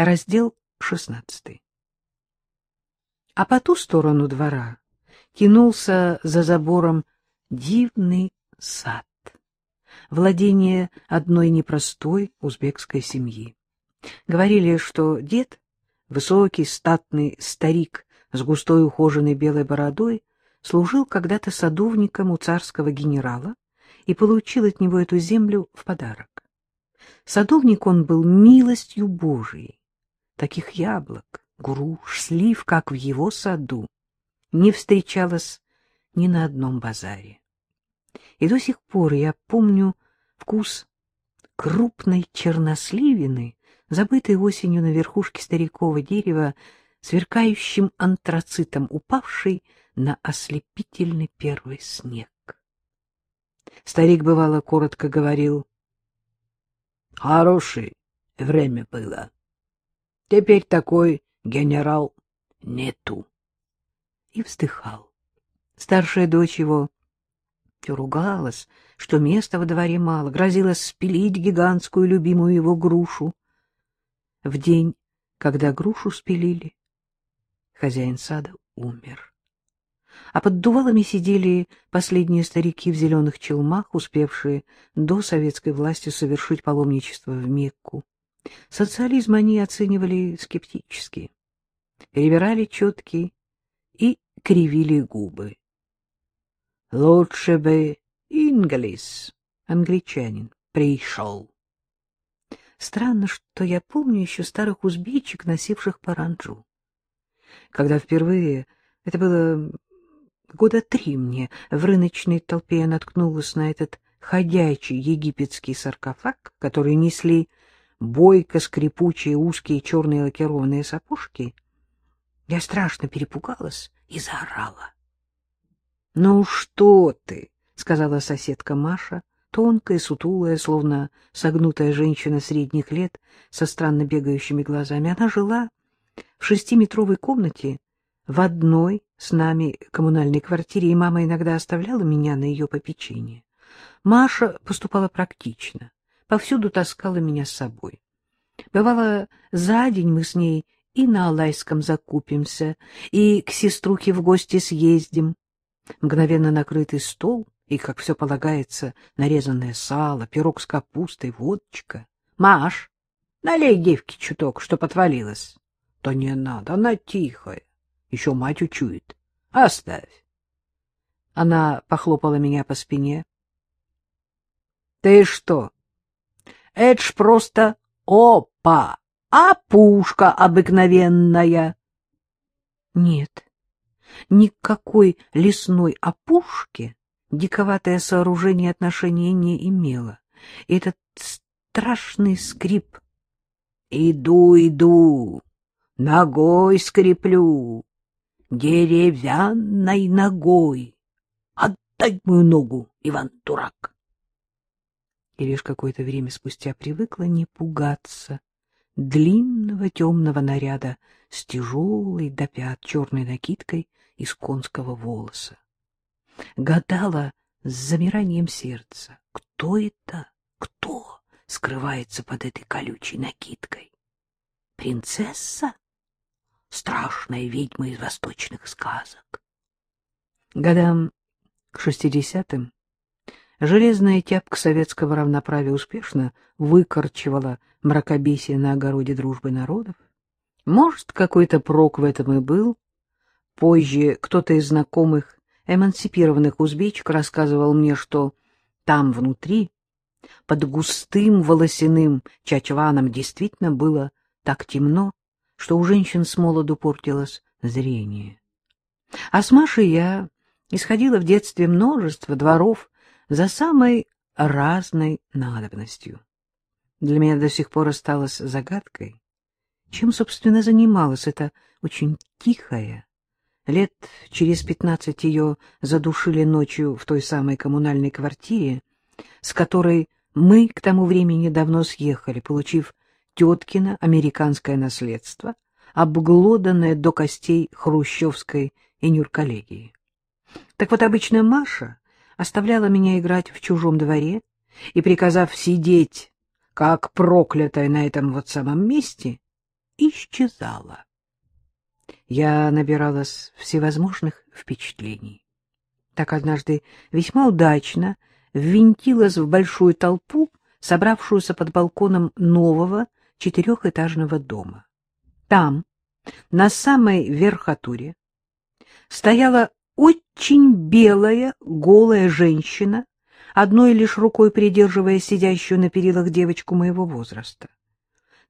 Раздел шестнадцатый. А по ту сторону двора тянулся за забором дивный сад, владение одной непростой узбекской семьи. Говорили, что дед, высокий, статный старик с густой ухоженной белой бородой, служил когда-то садовником у царского генерала и получил от него эту землю в подарок. Садовник он был милостью Божией. Таких яблок, груш, слив, как в его саду, не встречалось ни на одном базаре. И до сих пор я помню вкус крупной черносливины, забытой осенью на верхушке старикового дерева, сверкающим антрацитом, упавшей на ослепительный первый снег. Старик, бывало, коротко говорил, «Хорошее время было. Теперь такой генерал нету». И вздыхал. Старшая дочь его ругалась, что места во дворе мало, грозилась спилить гигантскую любимую его грушу. В день, когда грушу спилили, хозяин сада умер. А под дувалами сидели последние старики в зеленых челмах, успевшие до советской власти совершить паломничество в Мекку. Социализм они оценивали скептически, перебирали четкие и кривили губы. Лучше бы Инглис, англичанин, пришел. Странно, что я помню еще старых узбечек, носивших паранджу. Когда впервые, это было года три мне, в рыночной толпе я наткнулась на этот ходячий египетский саркофаг, который несли бойко-скрипучие узкие черные лакированные сапожки, я страшно перепугалась и заорала. — Ну что ты? — сказала соседка Маша, тонкая, сутулая, словно согнутая женщина средних лет со странно бегающими глазами. Она жила в шестиметровой комнате в одной с нами коммунальной квартире, и мама иногда оставляла меня на ее попечение. Маша поступала практично, повсюду таскала меня с собой. Бывало, за день мы с ней и на Алайском закупимся, и к сеструхе в гости съездим. Мгновенно накрытый стол, и, как все полагается, нарезанное сало, пирог с капустой, водочка. — Маш, налей девке чуток, что отвалилось. — Да не надо, она тихая, еще мать учует. Оставь. Она похлопала меня по спине. — Ты что? Это ж просто опа! А пушка обыкновенная? — Нет, никакой лесной опушки диковатое сооружение отношения не имело. Этот страшный скрип. — Иду, иду, ногой скреплю, деревянной ногой. Отдай мою ногу, Иван-дурак. И лишь какое-то время спустя привыкла не пугаться длинного темного наряда с тяжелой до пят черной накидкой из конского волоса. Гадала с замиранием сердца, кто это, кто скрывается под этой колючей накидкой. Принцесса? Страшная ведьма из восточных сказок. Годам к шестидесятым железная тяпка советского равноправия успешно выкорчевала мракобесие на огороде дружбы народов. Может, какой-то прок в этом и был. Позже кто-то из знакомых эмансипированных узбечек рассказывал мне, что там внутри, под густым волосяным чачваном, действительно было так темно, что у женщин с молоду портилось зрение. А с Машей я исходила в детстве множество дворов за самой разной надобностью. Для меня до сих пор осталось загадкой, чем, собственно, занималась эта очень тихая. Лет через пятнадцать ее задушили ночью в той самой коммунальной квартире, с которой мы к тому времени давно съехали, получив теткино американское наследство, обглоданное до костей хрущевской и нюрколегии. Так вот, обычно Маша оставляла меня играть в чужом дворе и, приказав сидеть, как проклятая на этом вот самом месте, исчезала. Я набиралась всевозможных впечатлений. Так однажды весьма удачно ввинтилась в большую толпу, собравшуюся под балконом нового четырехэтажного дома. Там, на самой верхотуре, стояла очень белая голая женщина, одной лишь рукой придерживая сидящую на перилах девочку моего возраста.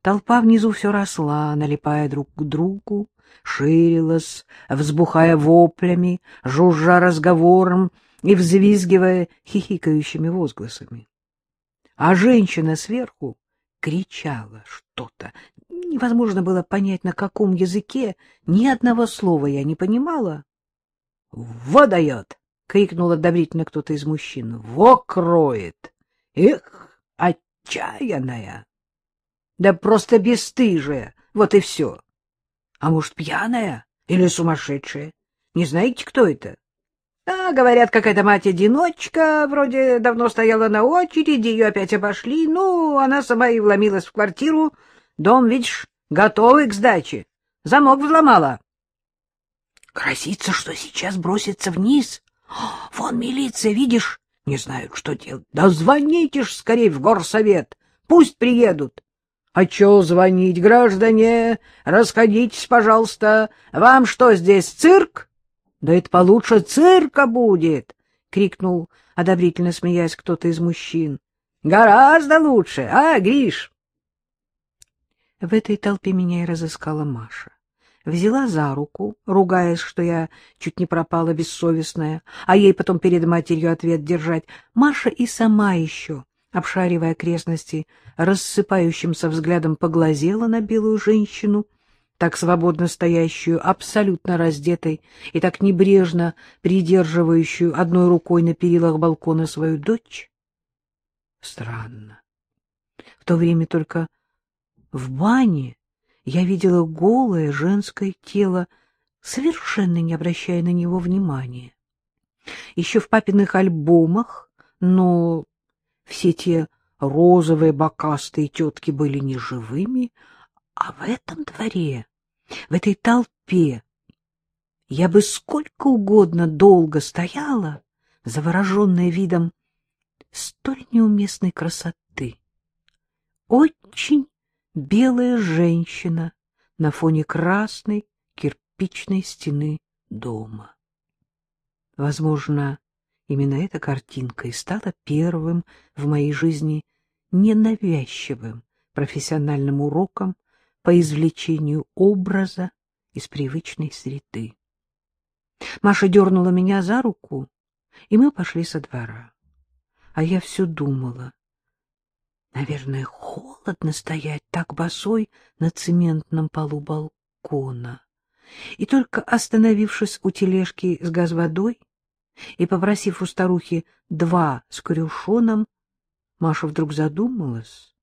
Толпа внизу все росла, налипая друг к другу, ширилась, взбухая воплями, жужжа разговором и взвизгивая хихикающими возгласами. А женщина сверху кричала что-то. Невозможно было понять, на каком языке, ни одного слова я не понимала. — Во дает! — крикнул одобрительно кто-то из мужчин. — Во кроет! Эх, отчаянная! Да просто бесстыжая, вот и все. А может, пьяная или сумасшедшая? Не знаете, кто это? А, говорят, какая-то мать-одиночка, вроде давно стояла на очереди, ее опять обошли. Ну, она сама и вломилась в квартиру. Дом, видишь, готовый к сдаче. Замок взломала. Грозится, что сейчас бросится вниз. Вон милиция, видишь? Не знают, что делать. Да звоните ж скорее в горсовет. Пусть приедут. — А чё звонить, граждане? Расходитесь, пожалуйста. Вам что здесь, цирк? — Да это получше цирка будет! — крикнул, одобрительно смеясь, кто-то из мужчин. — Гораздо лучше, а, Гриш? В этой толпе меня и разыскала Маша. Взяла за руку, ругаясь, что я чуть не пропала бессовестная, а ей потом перед матерью ответ держать. Маша и сама еще обшаривая окрестности, рассыпающимся взглядом поглазела на белую женщину, так свободно стоящую, абсолютно раздетой и так небрежно придерживающую одной рукой на перилах балкона свою дочь. Странно. В то время только в бане я видела голое женское тело, совершенно не обращая на него внимания. Еще в папиных альбомах, но все те розовые бокастые тетки были не живыми, а в этом дворе, в этой толпе, я бы сколько угодно долго стояла, завороженная видом столь неуместной красоты. Очень белая женщина на фоне красной кирпичной стены дома. Возможно, Именно эта картинка и стала первым в моей жизни ненавязчивым профессиональным уроком по извлечению образа из привычной среды. Маша дернула меня за руку, и мы пошли со двора. А я все думала. Наверное, холодно стоять так босой на цементном полу балкона. И только остановившись у тележки с газводой, и, попросив у старухи два с крюшоном, Маша вдруг задумалась,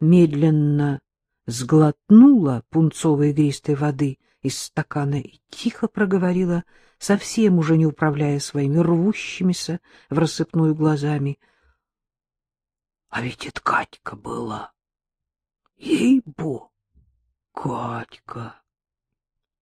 медленно сглотнула пунцовой игристой воды из стакана и тихо проговорила, совсем уже не управляя своими рвущимися в рассыпную глазами. — А ведь это Катька была. Ей-бо, Катька.